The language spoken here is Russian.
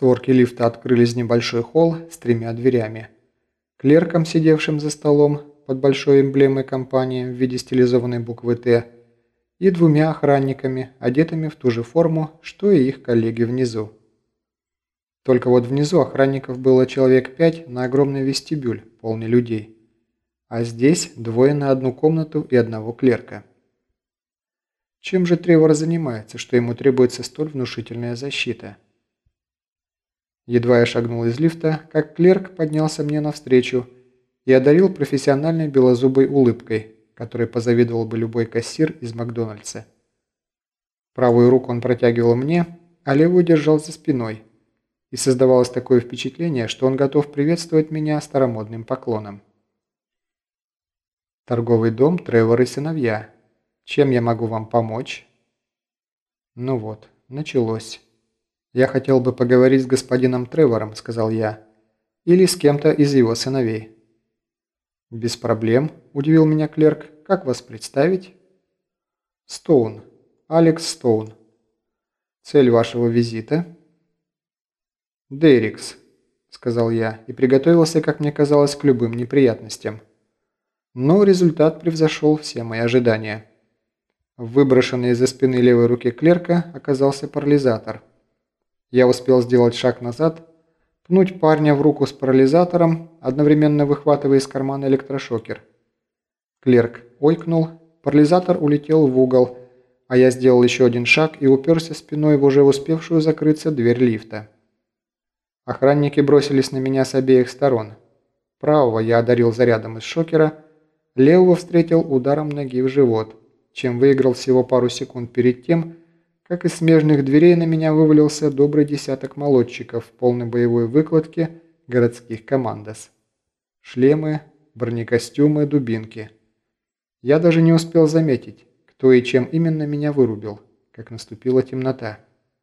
Створки лифта открылись в небольшой холл с тремя дверями. Клерком, сидевшим за столом под большой эмблемой компании в виде стилизованной буквы «Т», и двумя охранниками, одетыми в ту же форму, что и их коллеги внизу. Только вот внизу охранников было человек пять на огромный вестибюль, полный людей. А здесь двое на одну комнату и одного клерка. Чем же Тревор занимается, что ему требуется столь внушительная защита? Едва я шагнул из лифта, как клерк поднялся мне навстречу и одарил профессиональной белозубой улыбкой, которой позавидовал бы любой кассир из Макдональдса. Правую руку он протягивал мне, а левую держал за спиной, и создавалось такое впечатление, что он готов приветствовать меня старомодным поклоном. Торговый дом Тревор и сыновья. Чем я могу вам помочь? Ну вот, началось. «Я хотел бы поговорить с господином Тревором», – сказал я. «Или с кем-то из его сыновей». «Без проблем», – удивил меня клерк. «Как вас представить?» «Стоун. Алекс Стоун. Цель вашего визита?» «Дерикс», – сказал я, и приготовился, как мне казалось, к любым неприятностям. Но результат превзошел все мои ожидания. Выброшенный из-за спины левой руки клерка оказался парализатор – я успел сделать шаг назад, пнуть парня в руку с парализатором, одновременно выхватывая из кармана электрошокер. Клерк ойкнул, парализатор улетел в угол, а я сделал еще один шаг и уперся спиной в уже успевшую закрыться дверь лифта. Охранники бросились на меня с обеих сторон. Правого я одарил зарядом из шокера, левого встретил ударом ноги в живот, чем выиграл всего пару секунд перед тем, как из смежных дверей на меня вывалился добрый десяток молодчиков в полной боевой выкладке городских командос. Шлемы, бронекостюмы, дубинки. Я даже не успел заметить, кто и чем именно меня вырубил, как наступила темнота.